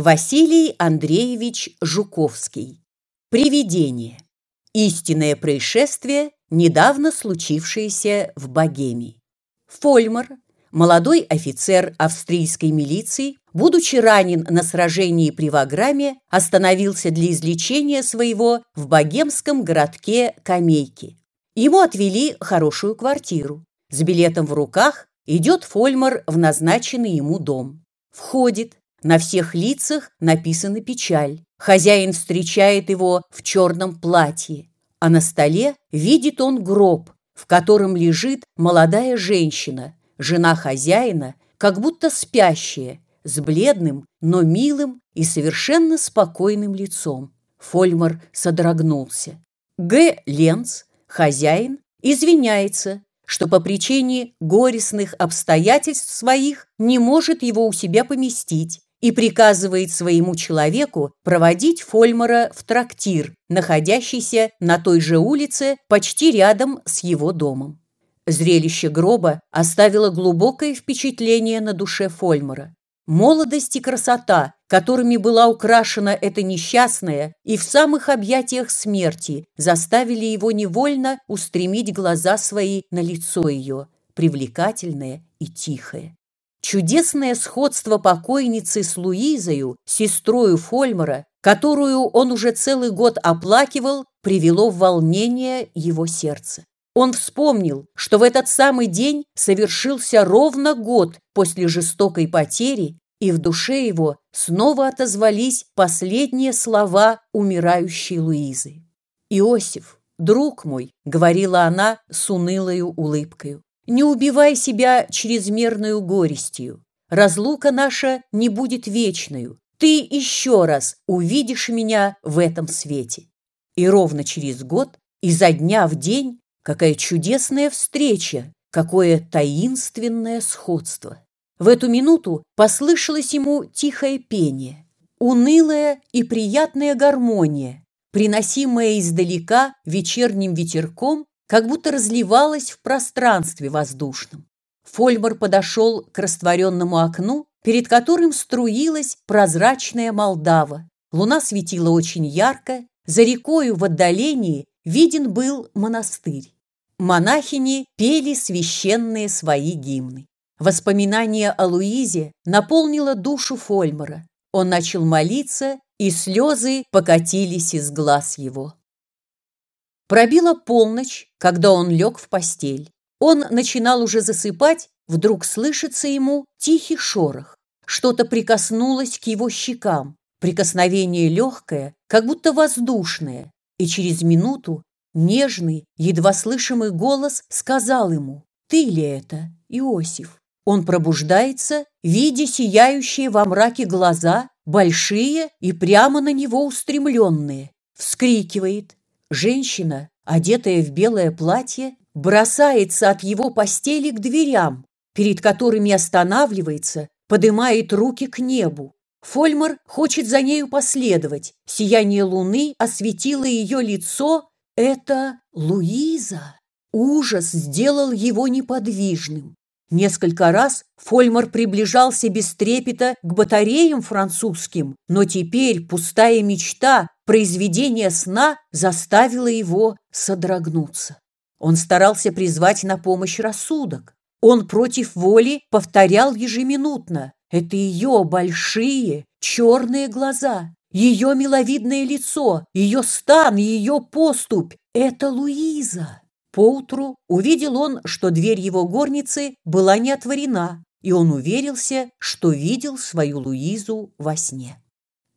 Василий Андреевич Жуковский. Привидение. Истинное происшествие, недавно случившееся в Богемии. Фольмар, молодой офицер австрийской милиции, будучи ранен на сражении при Ваграме, остановился для излечения своего в богемском городке Камейки. Ему отвели хорошую квартиру. С билетом в руках идет Фольмар в назначенный ему дом. Входит, на всех лицах написана печаль. Хозяин встречает его в черном платье, а на столе видит он гроб, в котором лежит молодая женщина, жена хозяина, как будто спящая, с бледным, но милым и совершенно спокойным лицом. Фольмар содрогнулся. Г. Ленц, хозяин, извиняется, что по причине горестных обстоятельств своих не может его у себя поместить и приказывает своему человеку проводить Фольмара в трактир, находящийся на той же улице почти рядом с его домом. Зрелище гроба оставило глубокое впечатление на душе Фольмара. Молодость и красота, которыми была украшена эта несчастная и в самых объятиях смерти, заставили его невольно устремить глаза свои на лицо ее, привлекательное и тихое. Чудесное сходство покойницы с Луизою, сестрою Фольмара, которую он уже целый год оплакивал, привело в волнение его сердце. Он вспомнил, что в этот самый день совершился ровно год после жестокой потери, и в душе его снова отозвались последние слова умирающей Луизы. «Иосиф, друг мой», — говорила она с унылою улыбкою, не убивай себя чрезмерную горестью. Разлука наша не будет вечною. Ты еще раз увидишь меня в этом свете. И ровно через год, изо дня в день, какая чудесная встреча, какое таинственное сходство. В эту минуту послышалось ему тихое пение, унылая и приятная гармония, приносимая издалека вечерним ветерком как будто разливалась в пространстве воздушном. Фольмар подошел к растворенному окну, перед которым струилась прозрачная Молдава. Луна светила очень ярко, за рекою в отдалении виден был монастырь. Монахини пели священные свои гимны. Воспоминание о Луизе наполнило душу Фольмара. Он начал молиться, и слезы покатились из глаз его. Пробила полночь, когда он лег в постель. Он начинал уже засыпать, вдруг слышится ему тихий шорох. Что-то прикоснулось к его щекам, прикосновение легкое, как будто воздушное, и через минуту нежный, едва слышимый голос сказал ему «Ты ли это, Иосиф?» Он пробуждается, видя сияющие во мраке глаза, большие и прямо на него устремленные, вскрикивает Женщина, одетая в белое платье, бросается от его постели к дверям, перед которыми останавливается, поднимает руки к небу. Фольмар хочет за нею последовать. Сияние луны осветило ее лицо. Это Луиза. Ужас сделал его неподвижным. Несколько раз Фольмар приближался без трепета к батареям французским, но теперь пустая мечта, произведение сна заставила его содрогнуться. Он старался призвать на помощь рассудок. Он против воли повторял ежеминутно. Это ее большие черные глаза, ее миловидное лицо, ее стан, ее поступь. Это Луиза. Поутру увидел он, что дверь его горницы была не отворена, и он уверился, что видел свою Луизу во сне.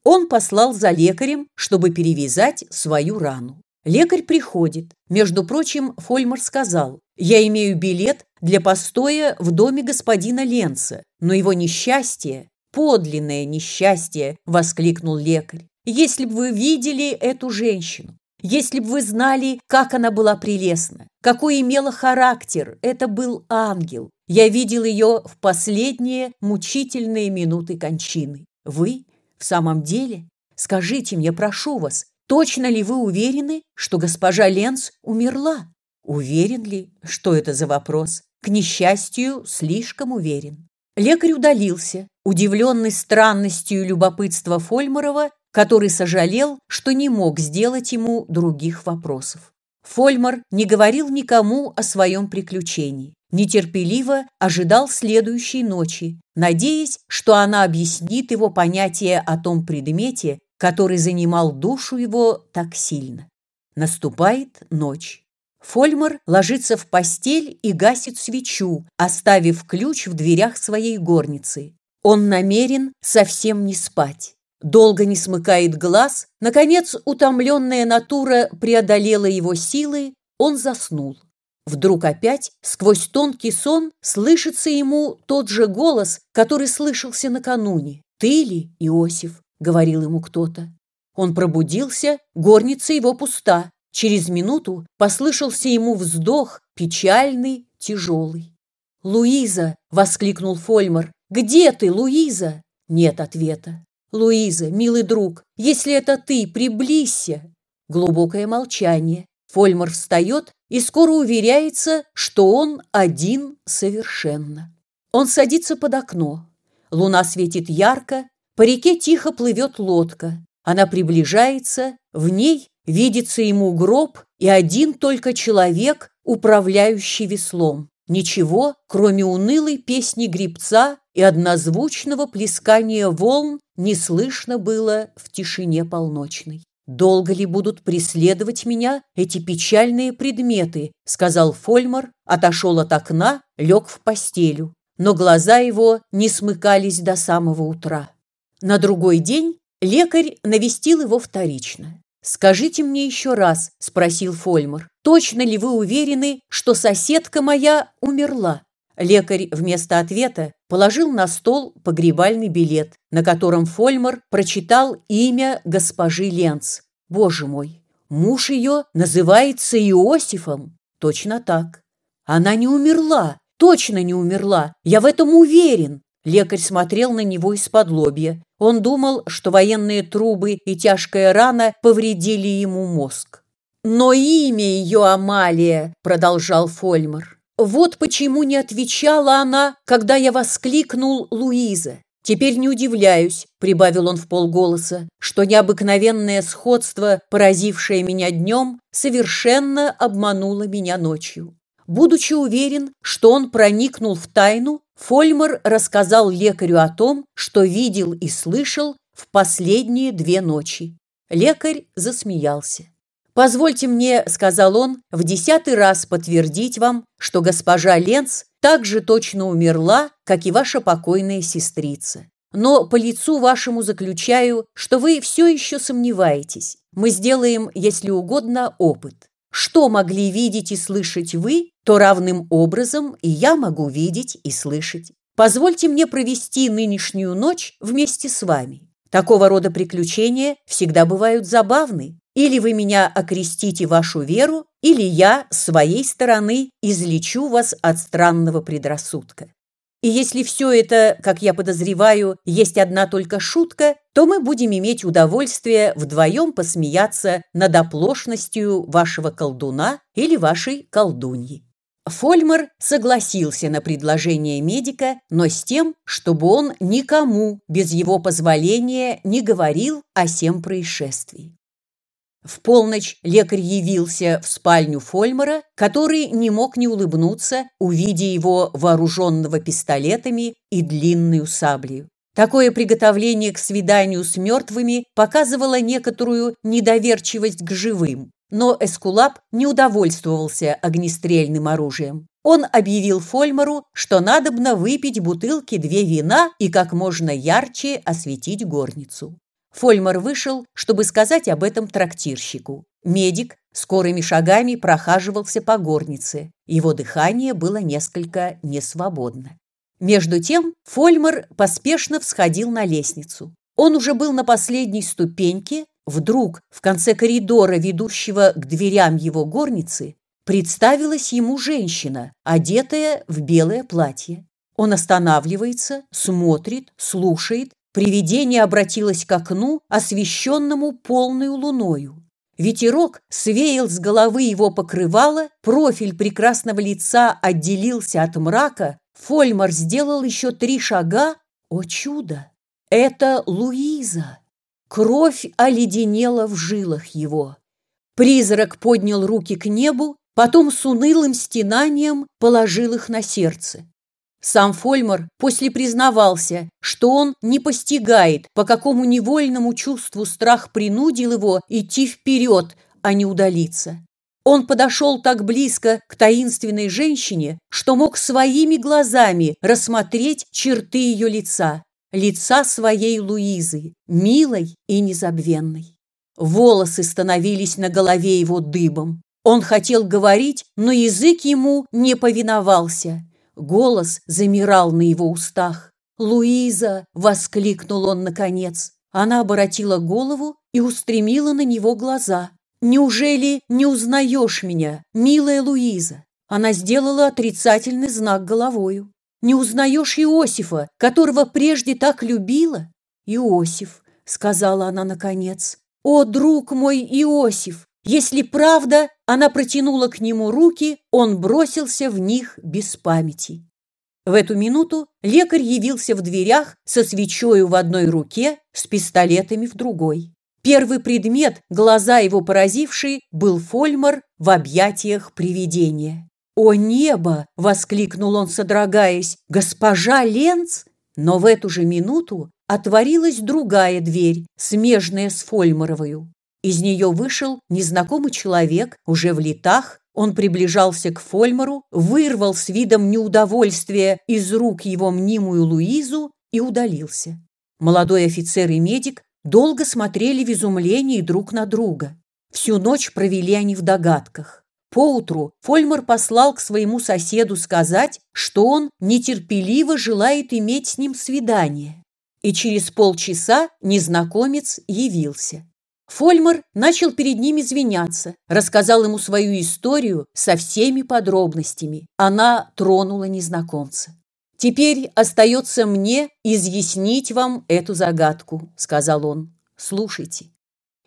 Он послал за лекарем, чтобы перевязать свою рану. Лекарь приходит. Между прочим, Фольмар сказал, «Я имею билет для постоя в доме господина Ленца, но его несчастье, подлинное несчастье!» – воскликнул лекарь. «Если бы вы видели эту женщину, если бы вы знали, как она была прелестна, какой имела характер, это был ангел. Я видел ее в последние мучительные минуты кончины. Вы в самом деле? Скажите мне, прошу вас, точно ли вы уверены, что госпожа Ленц умерла? Уверен ли? Что это за вопрос? К несчастью, слишком уверен. Лекарь удалился. удивленный странностью любопытства Фольмарова, который сожалел, что не мог сделать ему других вопросов. Фольмар не говорил никому о своем приключении, нетерпеливо ожидал следующей ночи, надеясь, что она объяснит его понятие о том предмете, который занимал душу его так сильно. Наступает ночь. Фольмар ложится в постель и гасит свечу, оставив ключ в дверях своей горницы. Он намерен совсем не спать. Долго не смыкает глаз, наконец утомленная натура преодолела его силы, он заснул. Вдруг опять, сквозь тонкий сон, слышится ему тот же голос, который слышался накануне. «Ты ли, Иосиф?» — говорил ему кто-то. Он пробудился, горница его пуста. Через минуту послышался ему вздох, печальный, тяжелый. «Луиза!» — воскликнул Фольмар. «Где ты, Луиза?» Нет ответа. «Луиза, милый друг, если это ты, приблизься!» Глубокое молчание. Фольмар встает и скоро уверяется, что он один совершенно. Он садится под окно. Луна светит ярко, по реке тихо плывет лодка. Она приближается, в ней видится ему гроб и один только человек, управляющий веслом. Ничего, кроме унылой песни гребца и однозвучного плескания волн, не слышно было в тишине полночной. «Долго ли будут преследовать меня эти печальные предметы?» — сказал Фольмар, отошел от окна, лег в постелю. Но глаза его не смыкались до самого утра. На другой день лекарь навестил его вторично. «Скажите мне еще раз», — спросил Фольмар, «точно ли вы уверены, что соседка моя умерла?» Лекарь вместо ответа положил на стол погребальный билет, на котором Фольмар прочитал имя госпожи Ленц. Боже мой, муж ее называется Иосифом. Точно так. Она не умерла, точно не умерла, я в этом уверен. Лекарь смотрел на него из-под лобья. Он думал, что военные трубы и тяжкая рана повредили ему мозг. «Но имя ее Амалия», — продолжал Фольмар. Вот почему не отвечала она, когда я воскликнул Луиза. Теперь не удивляюсь, прибавил он в полголоса, что необыкновенное сходство, поразившее меня днем, совершенно обмануло меня ночью. Будучи уверен, что он проникнул в тайну, Фольмар рассказал лекарю о том, что видел и слышал в последние две ночи. Лекарь засмеялся. «Позвольте мне, — сказал он, — в десятый раз подтвердить вам, что госпожа Ленц так же точно умерла, как и ваша покойная сестрица. Но по лицу вашему заключаю, что вы все еще сомневаетесь. Мы сделаем, если угодно, опыт. Что могли видеть и слышать вы, то равным образом и я могу видеть и слышать. Позвольте мне провести нынешнюю ночь вместе с вами. Такого рода приключения всегда бывают забавны, или вы меня окрестите вашу веру, или я, своей стороны, излечу вас от странного предрассудка. И если все это, как я подозреваю, есть одна только шутка, то мы будем иметь удовольствие вдвоем посмеяться над оплошностью вашего колдуна или вашей колдуньи. Фольмар согласился на предложение медика, но с тем, чтобы он никому без его позволения не говорил о сем происшествии. В полночь лекарь явился в спальню Фольмара, который не мог не улыбнуться, увидя его вооруженного пистолетами и длинную саблею. Такое приготовление к свиданию с мертвыми показывало некоторую недоверчивость к живым, но Эскулап не удовольствовался огнестрельным оружием. Он объявил Фольмару, что надобно выпить бутылки две вина и как можно ярче осветить горницу. Фольмар вышел, чтобы сказать об этом трактирщику. Медик скорыми шагами прохаживался по горнице. Его дыхание было несколько несвободно. Между тем Фольмар поспешно всходил на лестницу. Он уже был на последней ступеньке. Вдруг в конце коридора, ведущего к дверям его горницы, представилась ему женщина, одетая в белое платье. Он останавливается, смотрит, слушает Привидение обратилось к окну, освещенному полной луною. Ветерок свеял с головы его покрывало, профиль прекрасного лица отделился от мрака, Фольмар сделал еще три шага, О чудо! Это Луиза! Кровь оледенела в жилах его. Призрак поднял руки к небу, потом с унылым стенанием положил их на сердце. Сам Фольмар после признавался, что он не постигает, по какому невольному чувству страх принудил его идти вперед, а не удалиться. Он подошел так близко к таинственной женщине, что мог своими глазами рассмотреть черты ее лица, лица своей Луизы, милой и незабвенной. Волосы становились на голове его дыбом. Он хотел говорить, но язык ему не повиновался. Голос замирал на его устах. «Луиза!» — воскликнул он наконец. Она обратила голову и устремила на него глаза. «Неужели не узнаешь меня, милая Луиза?» Она сделала отрицательный знак головою. «Не узнаешь Иосифа, которого прежде так любила?» «Иосиф», — сказала она наконец. «О, друг мой Иосиф! Если правда, она протянула к нему руки, он бросился в них без памяти». В эту минуту лекарь явился в дверях со свечою в одной руке, с пистолетами в другой. Первый предмет, глаза его поразивший, был фольмар в объятиях привидения. «О небо!» — воскликнул он, содрогаясь. «Госпожа Ленц!» Но в эту же минуту отворилась другая дверь, смежная с Фольмаровою. Из нее вышел незнакомый человек, уже в летах. Он приближался к Фольмару, вырвал с видом неудовольствия из рук его мнимую Луизу и удалился. Молодой офицер и медик Долго смотрели в изумлении друг на друга. Всю ночь провели они в догадках. Поутру Фольмар послал к своему соседу сказать, что он нетерпеливо желает иметь с ним свидание. И через полчаса незнакомец явился. Фольмар начал перед ним извиняться, рассказал ему свою историю со всеми подробностями. Она тронула незнакомца. «Теперь остается мне изъяснить вам эту загадку», — сказал он. «Слушайте.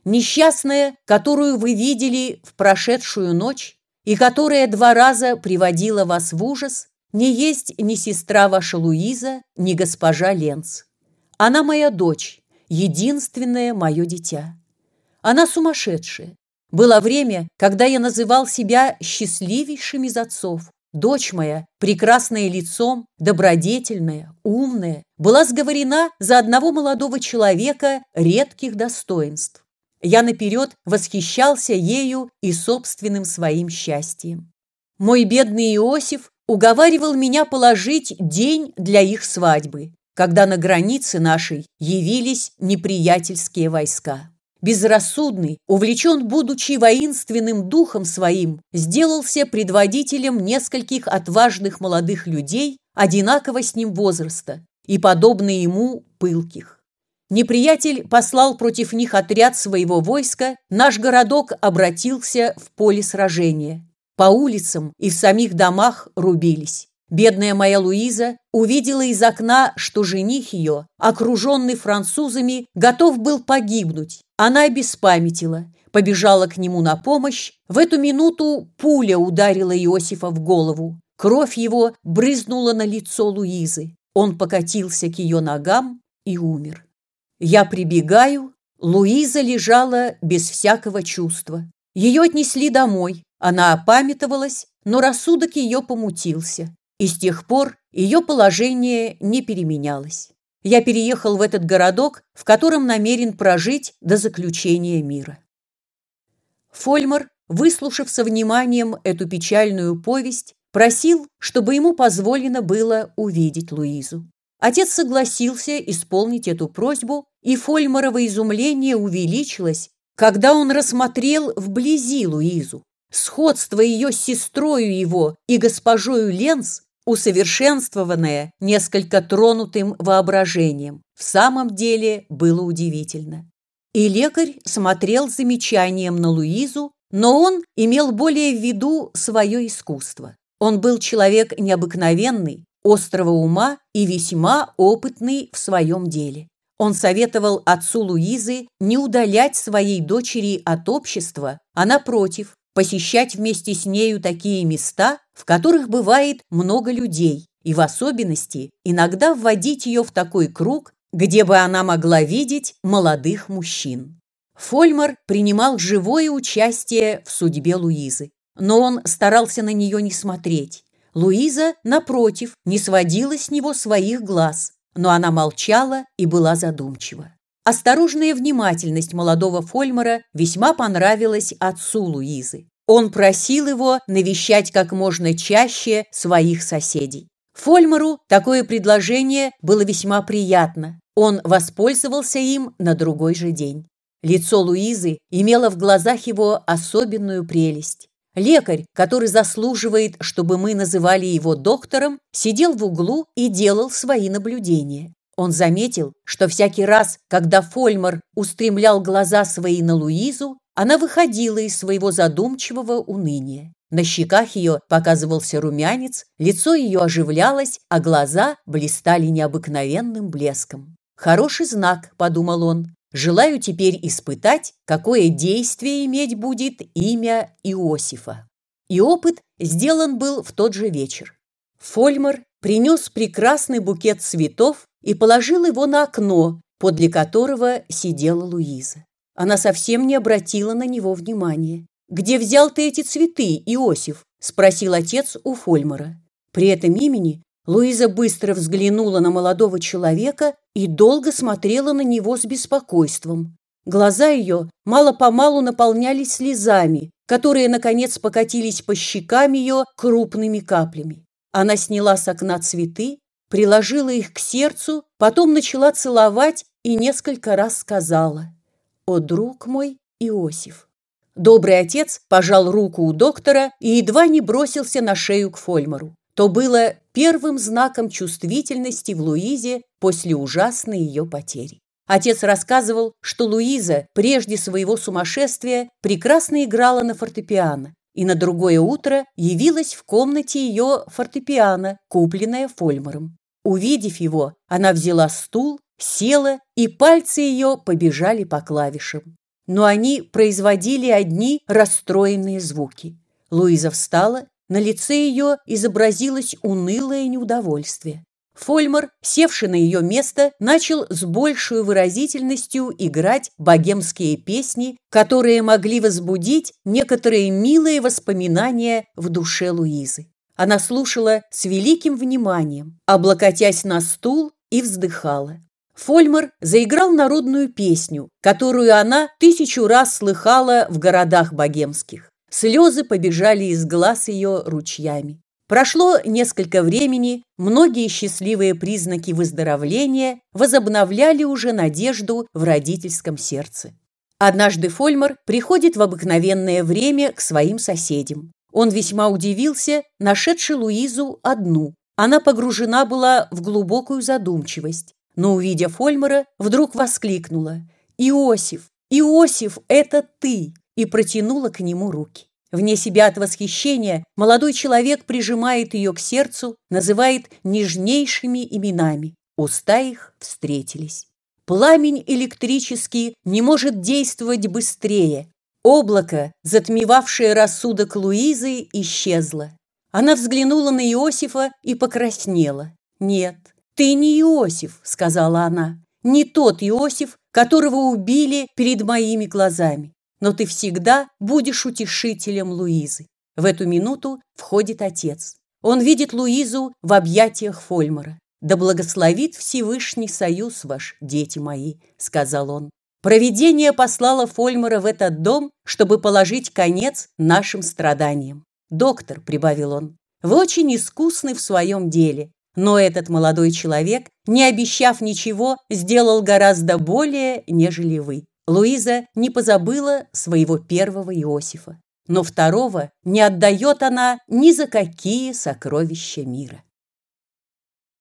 Несчастная, которую вы видели в прошедшую ночь и которая два раза приводила вас в ужас, не есть ни сестра ваша Луиза, ни госпожа Ленц. Она моя дочь, единственное мое дитя. Она сумасшедшая. Было время, когда я называл себя счастливейшим из отцов, Дочь моя, прекрасная лицом, добродетельная, умная, была сговорена за одного молодого человека редких достоинств. Я наперед восхищался ею и собственным своим счастьем. Мой бедный Иосиф уговаривал меня положить день для их свадьбы, когда на границе нашей явились неприятельские войска безрассудный, увлечен, будучи воинственным духом своим, сделался предводителем нескольких отважных молодых людей одинаково с ним возраста и, подобно ему, пылких. Неприятель послал против них отряд своего войска, наш городок обратился в поле сражения. По улицам и в самих домах рубились. Бедная моя Луиза увидела из окна, что жених ее, окруженный французами, готов был погибнуть. Она обеспамятила, побежала к нему на помощь. В эту минуту пуля ударила Иосифа в голову. Кровь его брызнула на лицо Луизы. Он покатился к ее ногам и умер. Я прибегаю. Луиза лежала без всякого чувства. Ее отнесли домой. Она опамятовалась, но рассудок ее помутился и с тех пор ее положение не переменялось. Я переехал в этот городок, в котором намерен прожить до заключения мира. Фольмар, выслушав со вниманием эту печальную повесть, просил, чтобы ему позволено было увидеть Луизу. Отец согласился исполнить эту просьбу, и Фольмарово изумление увеличилось, когда он рассмотрел вблизи Луизу. Сходство ее с сестрою его и госпожою Ленс усовершенствованное несколько тронутым воображением. В самом деле было удивительно. И лекарь смотрел замечанием на Луизу, но он имел более в виду свое искусство. Он был человек необыкновенный, острого ума и весьма опытный в своем деле. Он советовал отцу Луизы не удалять своей дочери от общества, а, напротив, посещать вместе с нею такие места, в которых бывает много людей, и в особенности иногда вводить ее в такой круг, где бы она могла видеть молодых мужчин. Фольмар принимал живое участие в судьбе Луизы, но он старался на нее не смотреть. Луиза, напротив, не сводила с него своих глаз, но она молчала и была задумчива. Осторожная внимательность молодого Фольмара весьма понравилась отцу Луизы. Он просил его навещать как можно чаще своих соседей. Фольмару такое предложение было весьма приятно. Он воспользовался им на другой же день. Лицо Луизы имело в глазах его особенную прелесть. Лекарь, который заслуживает, чтобы мы называли его доктором, сидел в углу и делал свои наблюдения. Он заметил, что всякий раз, когда Фольмар устремлял глаза свои на Луизу, она выходила из своего задумчивого уныния. На щеках ее показывался румянец, лицо ее оживлялось, а глаза блистали необыкновенным блеском. «Хороший знак», — подумал он, Желаю теперь испытать, какое действие иметь будет имя Иосифа. И опыт сделан был в тот же вечер. Фольмар принес прекрасный букет цветов и положил его на окно, подле которого сидела Луиза. Она совсем не обратила на него внимания. «Где взял ты эти цветы, Иосиф?» – спросил отец у Фольмара. При этом имени Луиза быстро взглянула на молодого человека и долго смотрела на него с беспокойством. Глаза ее мало-помалу наполнялись слезами, которые, наконец, покатились по щекам ее крупными каплями. Она сняла с окна цветы, приложила их к сердцу, потом начала целовать и несколько раз сказала «О, друг мой, Иосиф!». Добрый отец пожал руку у доктора и едва не бросился на шею к Фольмару то было первым знаком чувствительности в Луизе после ужасной ее потери. Отец рассказывал, что Луиза прежде своего сумасшествия прекрасно играла на фортепиано, и на другое утро явилась в комнате ее фортепиано, купленное Фольмаром. Увидев его, она взяла стул, села, и пальцы ее побежали по клавишам. Но они производили одни расстроенные звуки. Луиза встала на лице ее изобразилось унылое неудовольствие. Фольмар, севший на ее место, начал с большей выразительностью играть богемские песни, которые могли возбудить некоторые милые воспоминания в душе Луизы. Она слушала с великим вниманием, облокотясь на стул и вздыхала. Фольмар заиграл народную песню, которую она тысячу раз слыхала в городах богемских. Слезы побежали из глаз ее ручьями. Прошло несколько времени, многие счастливые признаки выздоровления возобновляли уже надежду в родительском сердце. Однажды Фольмар приходит в обыкновенное время к своим соседям. Он весьма удивился, нашедший Луизу одну. Она погружена была в глубокую задумчивость, но, увидя Фольмара, вдруг воскликнула «Иосиф! Иосиф, это ты!» и протянула к нему руки. Вне себя от восхищения молодой человек прижимает ее к сердцу, называет нежнейшими именами. Уста их встретились. Пламень электрический не может действовать быстрее. Облако, затмевавшее рассудок Луизы, исчезло. Она взглянула на Иосифа и покраснела. «Нет, ты не Иосиф», — сказала она. «Не тот Иосиф, которого убили перед моими глазами но ты всегда будешь утешителем Луизы. В эту минуту входит отец. Он видит Луизу в объятиях Фольмара. «Да благословит Всевышний союз ваш, дети мои», — сказал он. Провидение послало Фольмара в этот дом, чтобы положить конец нашим страданиям. «Доктор», — прибавил он, — «вы очень искусны в своем деле, но этот молодой человек, не обещав ничего, сделал гораздо более, нежели вы. Луиза не позабыла своего первого Иосифа, но второго не отдает она ни за какие сокровища мира.